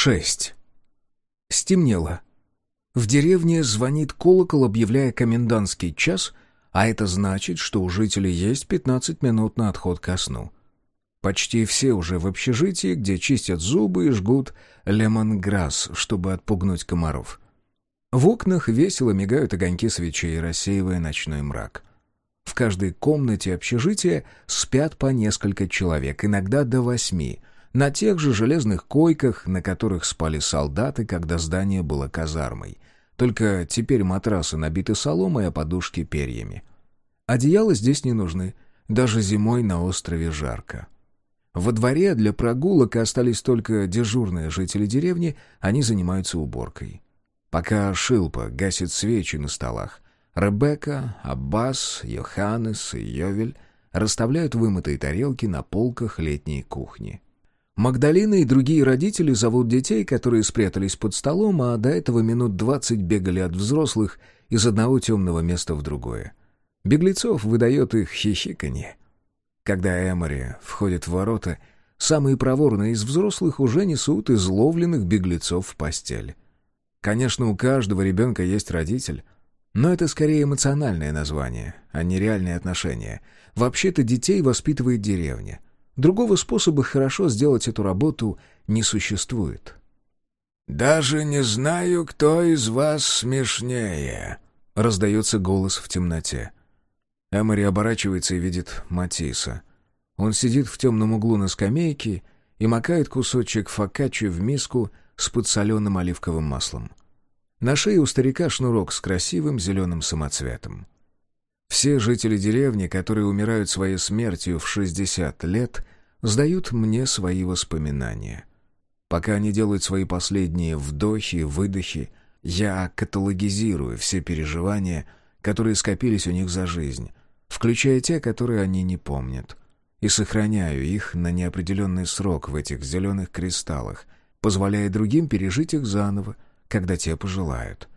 Шесть. Стемнело. В деревне звонит колокол, объявляя комендантский час, а это значит, что у жителей есть 15 минут на отход ко сну. Почти все уже в общежитии, где чистят зубы и жгут лемонграсс, чтобы отпугнуть комаров. В окнах весело мигают огоньки свечей, рассеивая ночной мрак. В каждой комнате общежития спят по несколько человек, иногда до восьми, на тех же железных койках, на которых спали солдаты, когда здание было казармой. Только теперь матрасы набиты соломой, а подушки перьями. Одеяла здесь не нужны, даже зимой на острове жарко. Во дворе для прогулок остались только дежурные жители деревни, они занимаются уборкой. Пока Шилпа гасит свечи на столах, Ребекка, Аббас, Йоханнес и Йовель расставляют вымытые тарелки на полках летней кухни. Магдалина и другие родители зовут детей, которые спрятались под столом, а до этого минут двадцать бегали от взрослых из одного темного места в другое. Беглецов выдает их хихиканье. Когда Эмори входит в ворота, самые проворные из взрослых уже несут изловленных беглецов в постель. Конечно, у каждого ребенка есть родитель, но это скорее эмоциональное название, а не реальные отношения. Вообще-то детей воспитывает деревня. Другого способа хорошо сделать эту работу не существует. «Даже не знаю, кто из вас смешнее», — раздается голос в темноте. Эмори оборачивается и видит Матисса. Он сидит в темном углу на скамейке и макает кусочек фокаччи в миску с подсоленным оливковым маслом. На шее у старика шнурок с красивым зеленым самоцветом. Все жители деревни, которые умирают своей смертью в 60 лет, сдают мне свои воспоминания. Пока они делают свои последние вдохи и выдохи, я каталогизирую все переживания, которые скопились у них за жизнь, включая те, которые они не помнят, и сохраняю их на неопределенный срок в этих зеленых кристаллах, позволяя другим пережить их заново, когда те пожелают.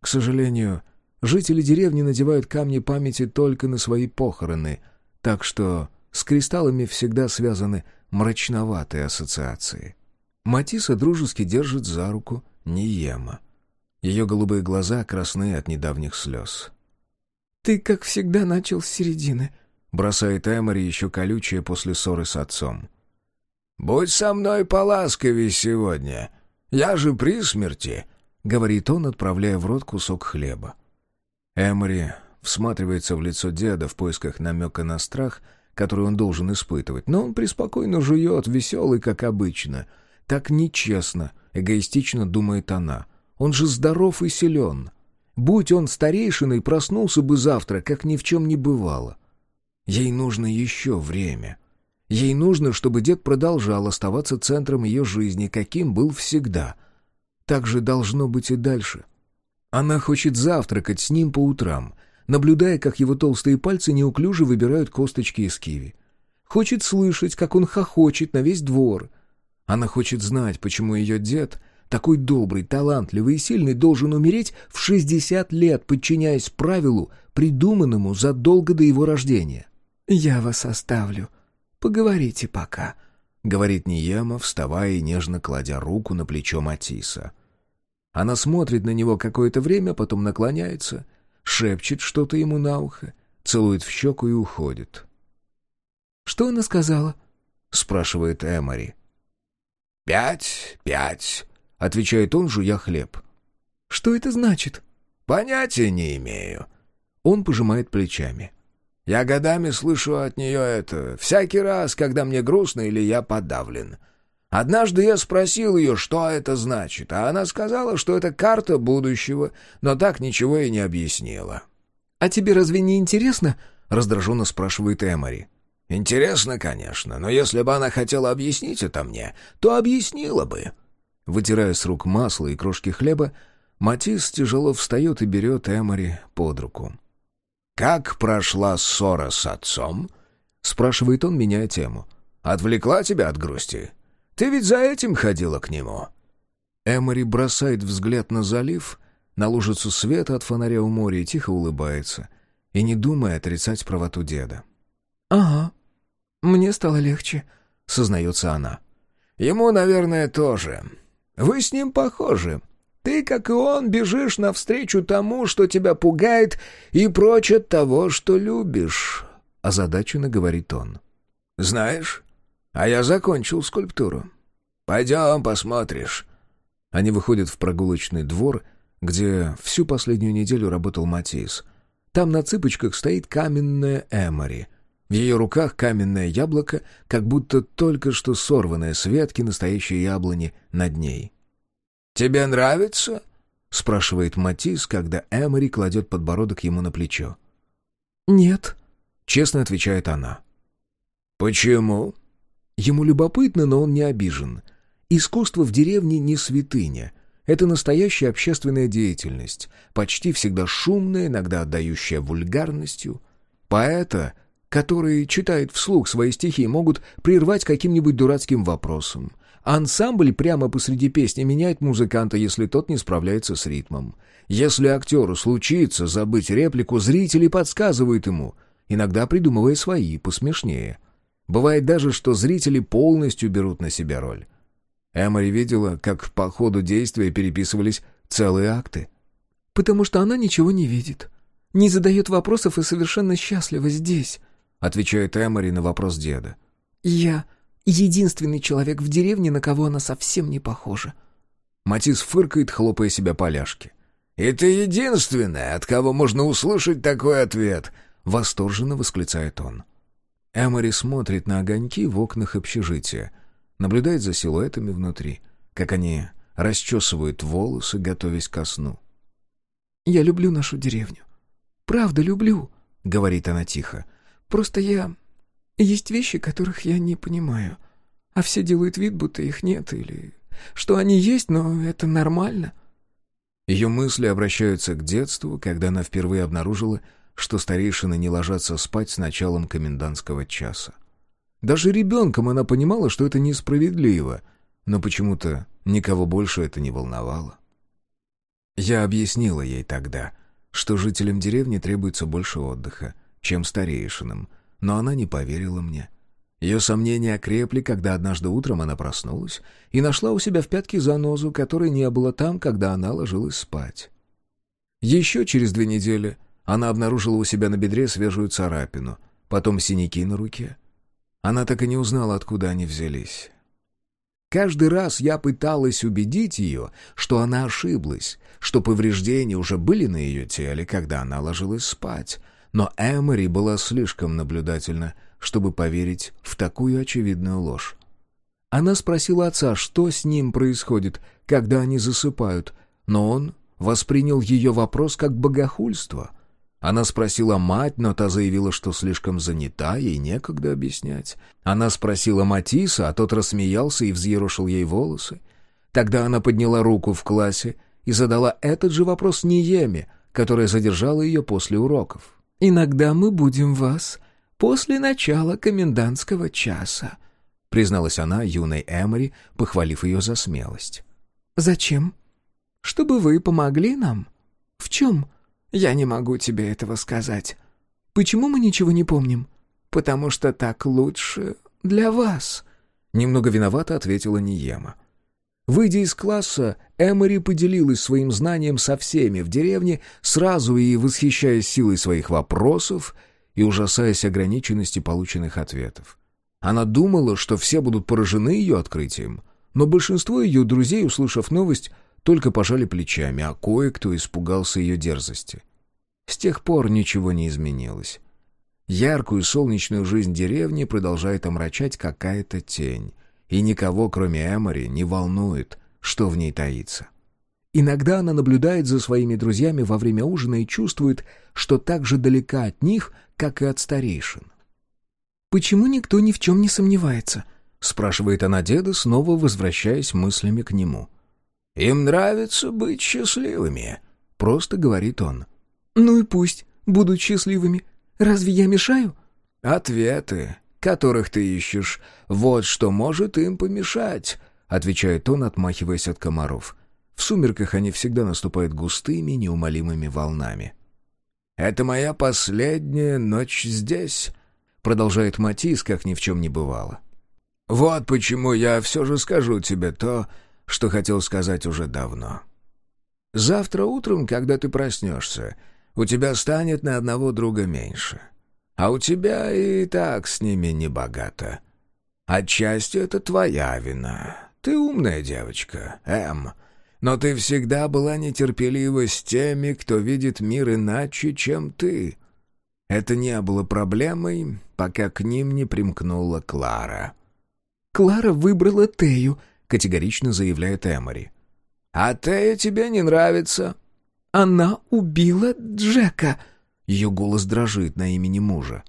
К сожалению, жители деревни надевают камни памяти только на свои похороны, так что с кристаллами всегда связаны мрачноватые ассоциации. Матиса дружески держит за руку Ниема. Ее голубые глаза красны от недавних слез. «Ты, как всегда, начал с середины», — бросает Эмори еще колючее после ссоры с отцом. «Будь со мной поласковей сегодня. Я же при смерти», — говорит он, отправляя в рот кусок хлеба. Эмори всматривается в лицо деда в поисках намека на страх, который он должен испытывать, но он преспокойно жует, веселый, как обычно. Так нечестно, эгоистично думает она. Он же здоров и силен. Будь он старейшиной, проснулся бы завтра, как ни в чем не бывало. Ей нужно еще время. Ей нужно, чтобы дед продолжал оставаться центром ее жизни, каким был всегда. Так же должно быть и дальше. Она хочет завтракать с ним по утрам, наблюдая, как его толстые пальцы неуклюже выбирают косточки из киви. Хочет слышать, как он хохочет на весь двор. Она хочет знать, почему ее дед такой добрый, талантливый и сильный должен умереть в 60 лет, подчиняясь правилу, придуманному задолго до его рождения. «Я вас оставлю. Поговорите пока», — говорит Ниема, вставая и нежно кладя руку на плечо Матиса. Она смотрит на него какое-то время, потом наклоняется, шепчет что-то ему на ухо, целует в щеку и уходит. «Что она сказала?» — спрашивает Эмори. «Пять, пять», — отвечает он, жуя хлеб. «Что это значит?» «Понятия не имею». Он пожимает плечами. «Я годами слышу от нее это всякий раз, когда мне грустно или я подавлен. Однажды я спросил ее, что это значит, а она сказала, что это карта будущего, но так ничего и не объяснила». «А тебе разве не интересно?» — раздраженно спрашивает Эмори. «Интересно, конечно, но если бы она хотела объяснить это мне, то объяснила бы». Вытирая с рук масло и крошки хлеба, Матис тяжело встает и берет Эмори под руку. «Как прошла ссора с отцом?» — спрашивает он, меняя тему. «Отвлекла тебя от грусти? Ты ведь за этим ходила к нему?» Эмори бросает взгляд на залив, на лужицу света от фонаря у моря и тихо улыбается, и не думая отрицать правоту деда. «Ага, мне стало легче», — сознается она. «Ему, наверное, тоже. Вы с ним похожи. Ты, как и он, бежишь навстречу тому, что тебя пугает, и прочь от того, что любишь», — озадаченно говорит он. «Знаешь, а я закончил скульптуру. Пойдем посмотришь». Они выходят в прогулочный двор, где всю последнюю неделю работал Матис. Там на цыпочках стоит каменная Эмори. В ее руках каменное яблоко, как будто только что сорванное с ветки настоящей яблони над ней. «Тебе нравится?» — спрашивает Матис, когда Эмори кладет подбородок ему на плечо. «Нет», — честно отвечает она. «Почему?» Ему любопытно, но он не обижен. Искусство в деревне не святыня. Это настоящая общественная деятельность, почти всегда шумная, иногда отдающая вульгарностью. Поэта, который читает вслух свои стихи, могут прервать каким-нибудь дурацким вопросом. Ансамбль прямо посреди песни меняет музыканта, если тот не справляется с ритмом. Если актеру случится забыть реплику, зрители подсказывают ему, иногда придумывая свои, посмешнее. Бывает даже, что зрители полностью берут на себя роль. Эмори видела, как по ходу действия переписывались целые акты. «Потому что она ничего не видит, не задает вопросов и совершенно счастлива здесь», отвечает Эмори на вопрос деда. «Я единственный человек в деревне, на кого она совсем не похожа». Матис фыркает, хлопая себя по ляжке. «И ты единственная, от кого можно услышать такой ответ!» Восторженно восклицает он. Эмори смотрит на огоньки в окнах общежития, наблюдает за силуэтами внутри, как они расчесывают волосы, готовясь ко сну. «Я люблю нашу деревню. Правда, люблю», — говорит она тихо. «Просто я... Есть вещи, которых я не понимаю, а все делают вид, будто их нет, или что они есть, но это нормально». Ее мысли обращаются к детству, когда она впервые обнаружила, что старейшины не ложатся спать с началом комендантского часа. Даже ребенком она понимала, что это несправедливо, но почему-то никого больше это не волновало. Я объяснила ей тогда, что жителям деревни требуется больше отдыха, чем старейшинам, но она не поверила мне. Ее сомнения окрепли, когда однажды утром она проснулась и нашла у себя в пятке занозу, которой не было там, когда она ложилась спать. Еще через две недели она обнаружила у себя на бедре свежую царапину, потом синяки на руке. Она так и не узнала, откуда они взялись. Каждый раз я пыталась убедить ее, что она ошиблась, что повреждения уже были на ее теле, когда она ложилась спать, но Эмори была слишком наблюдательна, чтобы поверить в такую очевидную ложь. Она спросила отца, что с ним происходит, когда они засыпают, но он воспринял ее вопрос как богохульство — она спросила мать, но та заявила, что слишком занята, ей некогда объяснять. Она спросила Матиса, а тот рассмеялся и взъерошил ей волосы. Тогда она подняла руку в классе и задала этот же вопрос Ниеме, которая задержала ее после уроков. «Иногда мы будем вас после начала комендантского часа», призналась она юной Эмори, похвалив ее за смелость. «Зачем? Чтобы вы помогли нам? В чем?» Я не могу тебе этого сказать. Почему мы ничего не помним? Потому что так лучше для вас. Немного виновато ответила Ниема. Выйдя из класса, Эмори поделилась своим знанием со всеми в деревне, сразу и восхищаясь силой своих вопросов и ужасаясь ограниченности полученных ответов. Она думала, что все будут поражены ее открытием, но большинство ее друзей, услышав новость, только пожали плечами, а кое-кто испугался ее дерзости. С тех пор ничего не изменилось. Яркую солнечную жизнь деревни продолжает омрачать какая-то тень, и никого, кроме Эмори, не волнует, что в ней таится. Иногда она наблюдает за своими друзьями во время ужина и чувствует, что так же далека от них, как и от старейшин. «Почему никто ни в чем не сомневается?» — спрашивает она деда, снова возвращаясь мыслями к нему. «Им нравится быть счастливыми», — просто говорит он. «Ну и пусть будут счастливыми. Разве я мешаю?» «Ответы, которых ты ищешь, вот что может им помешать», — отвечает он, отмахиваясь от комаров. В сумерках они всегда наступают густыми, неумолимыми волнами. «Это моя последняя ночь здесь», — продолжает Матис, как ни в чем не бывало. «Вот почему я все же скажу тебе то, что хотел сказать уже давно. Завтра утром, когда ты проснешься, у тебя станет на одного друга меньше. А у тебя и так с ними не богато. Отчасти это твоя вина. Ты умная девочка, Эм. Но ты всегда была нетерпелива с теми, кто видит мир иначе, чем ты. Это не было проблемой, пока к ним не примкнула Клара. «Клара выбрала Тею», — категорично заявляет Эмори. «А Тея тебе не нравится?» «Она убила Джека!» Ее голос дрожит на имени мужа.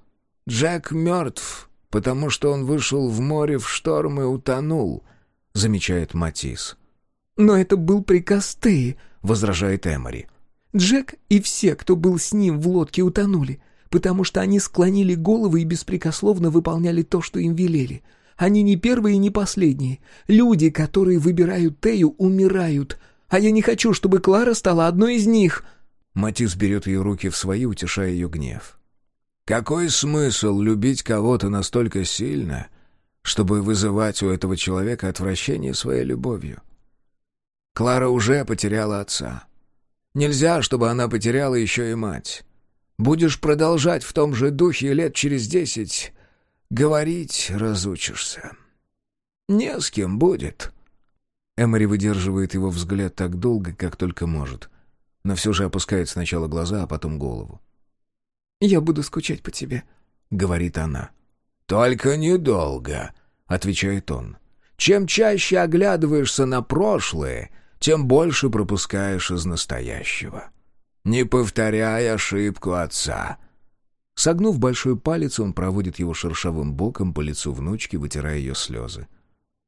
«Джек мертв, потому что он вышел в море в шторм и утонул», — замечает Матис. «Но это был приказ Теи», — возражает Эмори. «Джек и все, кто был с ним в лодке, утонули, потому что они склонили головы и беспрекословно выполняли то, что им велели. Они не первые и не последние. Люди, которые выбирают Тею, умирают, а я не хочу, чтобы Клара стала одной из них». Матис берет ее руки в свои, утешая ее гнев. «Какой смысл любить кого-то настолько сильно, чтобы вызывать у этого человека отвращение своей любовью? Клара уже потеряла отца. Нельзя, чтобы она потеряла еще и мать. Будешь продолжать в том же духе лет через десять, говорить разучишься. Не с кем будет». Эмори выдерживает его взгляд так долго, как только может, но все же опускает сначала глаза, а потом голову. «Я буду скучать по тебе», — говорит она. «Только недолго», — отвечает он. «Чем чаще оглядываешься на прошлое, тем больше пропускаешь из настоящего. Не повторяй ошибку отца». Согнув большой палец, он проводит его шершавым боком по лицу внучки, вытирая ее слезы.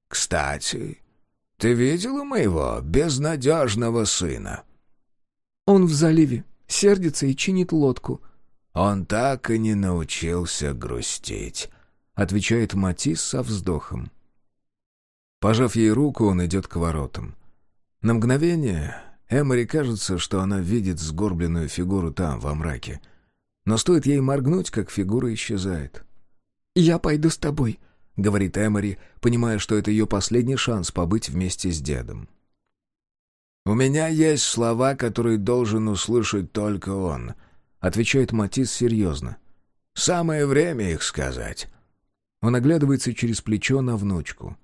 «Кстати, ты видела моего безнадежного сына?» «Он в заливе, сердится и чинит лодку». «Он так и не научился грустить», — отвечает Матис со вздохом. Пожав ей руку, он идет к воротам. На мгновение Эмори кажется, что она видит сгорбленную фигуру там, во мраке. Но стоит ей моргнуть, как фигура исчезает. «Я пойду с тобой», — говорит Эмори, понимая, что это ее последний шанс побыть вместе с дедом. «У меня есть слова, которые должен услышать только он», — отвечает Матис серьезно. «Самое время их сказать». Он оглядывается через плечо на внучку.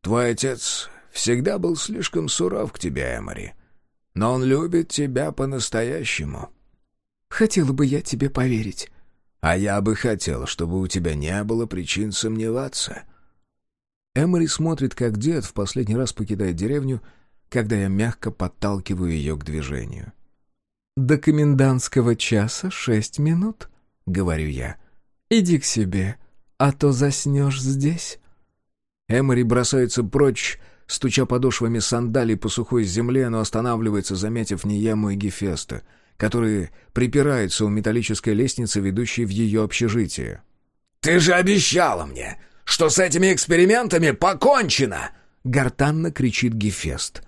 «Твой отец всегда был слишком суров к тебе, Эмори, но он любит тебя по-настоящему». «Хотела бы я тебе поверить». А я бы хотел, чтобы у тебя не было причин сомневаться». Эмори смотрит, как дед в последний раз покидает деревню, когда я мягко подталкиваю ее к движению. «До комендантского часа шесть минут», — говорю я. «Иди к себе, а то заснешь здесь». Эмори бросается прочь, стуча подошвами сандалий по сухой земле, но останавливается, заметив Ниему и Гефеста — которые припираются у металлической лестницы, ведущей в ее общежитие. «Ты же обещала мне, что с этими экспериментами покончено!» Гортанно кричит Гефест.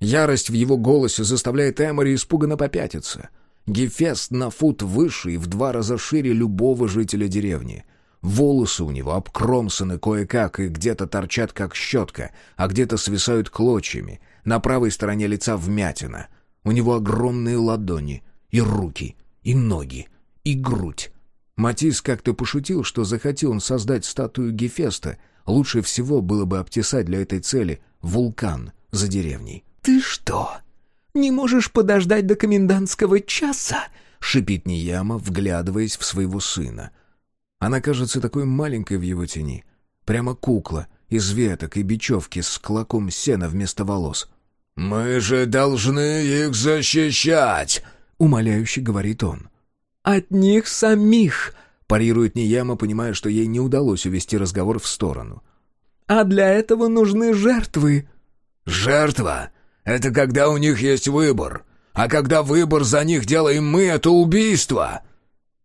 Ярость в его голосе заставляет Эмори испуганно попятиться. Гефест на фут выше и в два раза шире любого жителя деревни. Волосы у него обкромсаны кое-как и где-то торчат как щетка, а где-то свисают клочьями. На правой стороне лица вмятина. У него огромные ладони, и руки, и ноги, и грудь. Матис как-то пошутил, что захотел он создать статую Гефеста. Лучше всего было бы обтесать для этой цели вулкан за деревней. «Ты что, не можешь подождать до комендантского часа?» — шипит Нияма, вглядываясь в своего сына. Она кажется такой маленькой в его тени. Прямо кукла из веток и бечевки с клоком сена вместо волос. «Мы же должны их защищать!» — умоляюще говорит он. «От них самих!» — парирует Нияма, понимая, что ей не удалось увести разговор в сторону. «А для этого нужны жертвы!» «Жертва? Это когда у них есть выбор. А когда выбор за них делаем мы, это убийство!»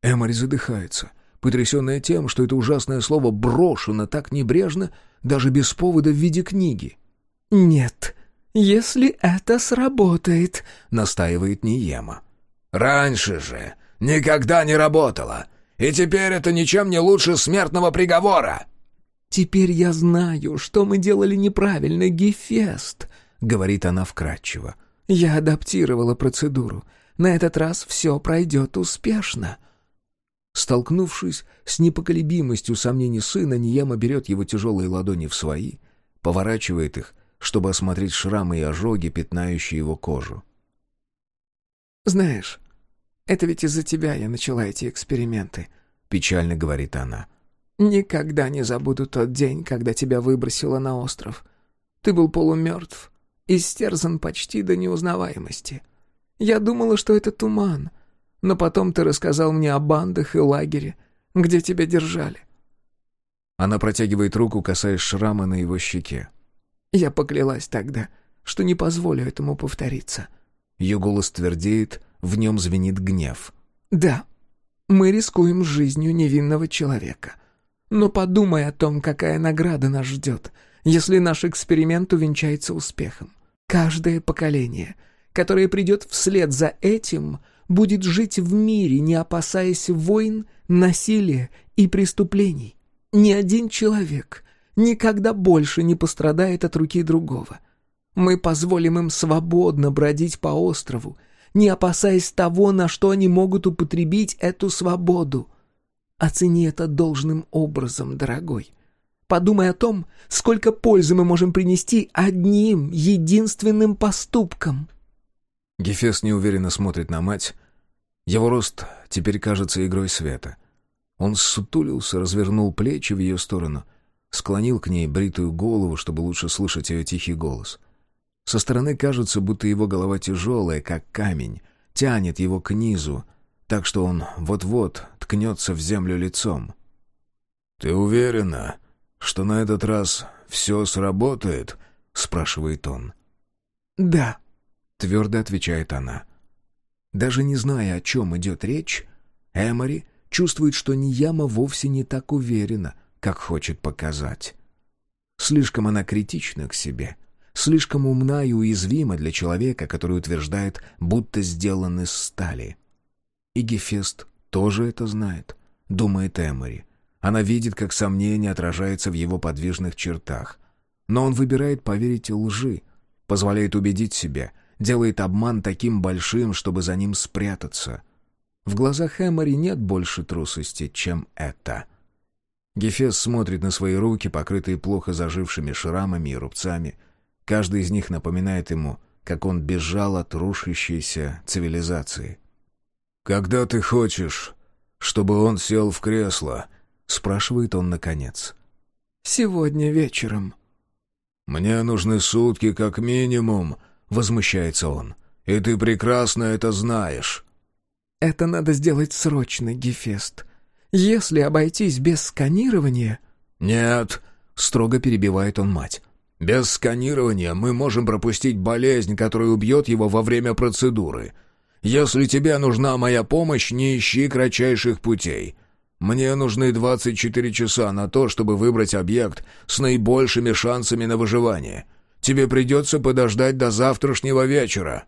Эмори задыхается, потрясенная тем, что это ужасное слово брошено так небрежно, даже без повода в виде книги. «Нет, если это сработает», — настаивает Ниема. Раньше же никогда не работало, и теперь это ничем не лучше смертного приговора». «Теперь я знаю, что мы делали неправильно, Гефест», —— говорит она вкратчиво. «Я адаптировала процедуру. На этот раз все пройдет успешно». Столкнувшись с непоколебимостью сомнений сына, Нияма берет его тяжелые ладони в свои, поворачивает их, чтобы осмотреть шрамы и ожоги, пятнающие его кожу. «Знаешь, это ведь из-за тебя я начала эти эксперименты», — печально говорит она. «Никогда не забуду тот день, когда тебя выбросило на остров. Ты был полумертв, истерзан почти до неузнаваемости. Я думала, что это туман, но потом ты рассказал мне о бандах и лагере, где тебя держали». Она протягивает руку, касаясь шрама на его щеке. «Я поклялась тогда, что не позволю этому повториться». Ее голос твердеет, в нем звенит гнев. «Да, мы рискуем жизнью невинного человека. Но подумай о том, какая награда нас ждет, если наш эксперимент увенчается успехом. Каждое поколение, которое придет вслед за этим, будет жить в мире, не опасаясь войн, насилия и преступлений. Ни один человек никогда больше не пострадает от руки другого. Мы позволим им свободно бродить по острову, не опасаясь того, на что они могут употребить эту свободу. Оцени это должным образом, дорогой. Подумай о том, сколько пользы мы можем принести одним единственным поступком. Гефест неуверенно смотрит на мать. Его рост теперь кажется игрой света. Он ссутулился, развернул плечи в ее сторону, склонил к ней бритую голову, чтобы лучше слышать ее тихий голос — со стороны кажется, будто его голова тяжелая, как камень, тянет его к низу, так что он вот-вот ткнется в землю лицом. «Ты уверена, что на этот раз все сработает?» — спрашивает он. «Да», — твердо отвечает она. Даже не зная, о чем идет речь, Эмори чувствует, что Нияма вовсе не так уверена, как хочет показать. Слишком она критична к себе — слишком умна и уязвима для человека, который утверждает, будто сделан из стали. И Гефест тоже это знает, думает Эмори. Она видит, как сомнение отражается в его подвижных чертах. Но он выбирает поверить лжи, позволяет убедить себя, делает обман таким большим, чтобы за ним спрятаться. В глазах Эмори нет больше трусости, чем это. Гефест смотрит на свои руки, покрытые плохо зажившими шрамами и рубцами, Каждый из них напоминает ему, как он бежал от рушащейся цивилизации. «Когда ты хочешь, чтобы он сел в кресло?» — спрашивает он наконец. «Сегодня вечером». «Мне нужны сутки как минимум», — возмущается он. «И ты прекрасно это знаешь». «Это надо сделать срочно, Гефест. Если обойтись без сканирования...» «Нет», — строго перебивает он мать. Без сканирования мы можем пропустить болезнь, которая убьет его во время процедуры. Если тебе нужна моя помощь, не ищи кратчайших путей. Мне нужны 24 часа на то, чтобы выбрать объект с наибольшими шансами на выживание. Тебе придется подождать до завтрашнего вечера».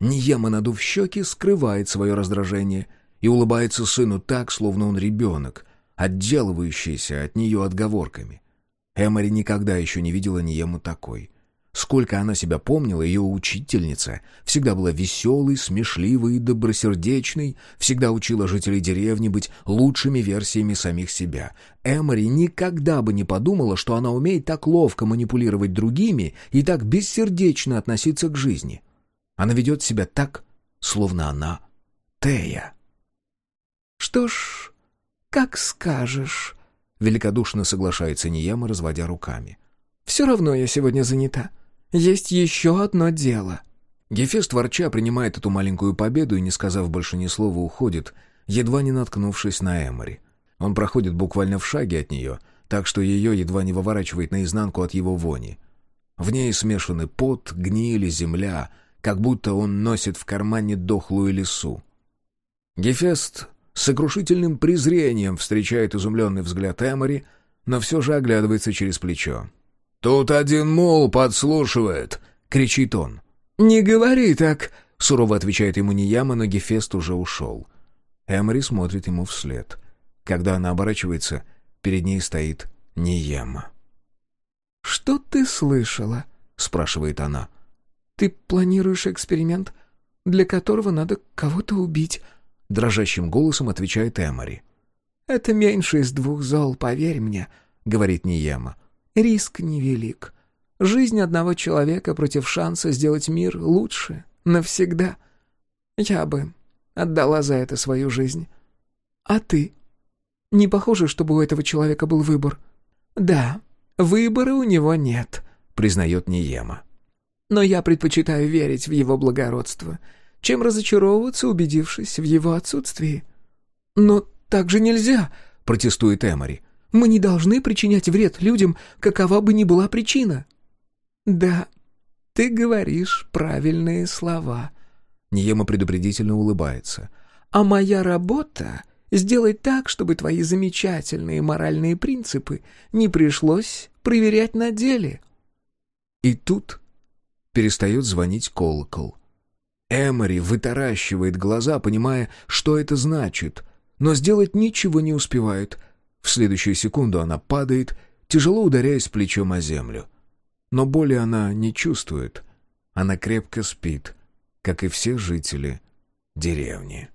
Ниема, надув щеки, скрывает свое раздражение и улыбается сыну так, словно он ребенок, отделывающийся от нее отговорками. Эмори никогда еще не видела Ниему такой. Сколько она себя помнила, ее учительница всегда была веселой, смешливой и добросердечной, всегда учила жителей деревни быть лучшими версиями самих себя. Эмори никогда бы не подумала, что она умеет так ловко манипулировать другими и так бессердечно относиться к жизни. Она ведет себя так, словно она Тея. «Что ж, как скажешь», Великодушно соглашается Нияма, разводя руками. «Все равно я сегодня занята. Есть еще одно дело». Гефест ворча принимает эту маленькую победу и, не сказав больше ни слова, уходит, едва не наткнувшись на Эмори. Он проходит буквально в шаге от нее, так что ее едва не выворачивает наизнанку от его вони. В ней смешаны пот, гниль и земля, как будто он носит в кармане дохлую лису. Гефест сокрушительным презрением встречает изумленный взгляд Эмори, но все же оглядывается через плечо. «Тут один мул подслушивает!» — кричит он. «Не говори так!» — сурово отвечает ему Нияма, но Гефест уже ушел. Эмори смотрит ему вслед. Когда она оборачивается, перед ней стоит Нияма. «Что ты слышала?» — спрашивает она. Ты планируешь эксперимент, для которого надо кого-то убить?» Дрожащим голосом отвечает Эмори. «Это меньше из двух зол, поверь мне», — говорит Ниема. «Риск невелик. Жизнь одного человека против шанса сделать мир лучше. Навсегда. Я бы отдала за это свою жизнь. А ты? Не похоже, чтобы у этого человека был выбор. Да, выбора у него нет, признает Ниема. Но я предпочитаю верить в его благородство, чем разочаровываться, убедившись в его отсутствии. Но так же нельзя, протестует Эмори. Мы не должны причинять вред людям, какова бы ни была причина. Да, ты говоришь правильные слова. Ниема предупредительно улыбается. А моя работа сделать так, чтобы твои замечательные моральные принципы не пришлось проверять на деле. И тут перестает звонить колокол. Эмори вытаращивает глаза, понимая, что это значит, но сделать ничего не успевает. В следующую секунду она падает, тяжело ударяясь плечом о землю. Но боли она не чувствует. Она крепко спит, как и все жители деревни.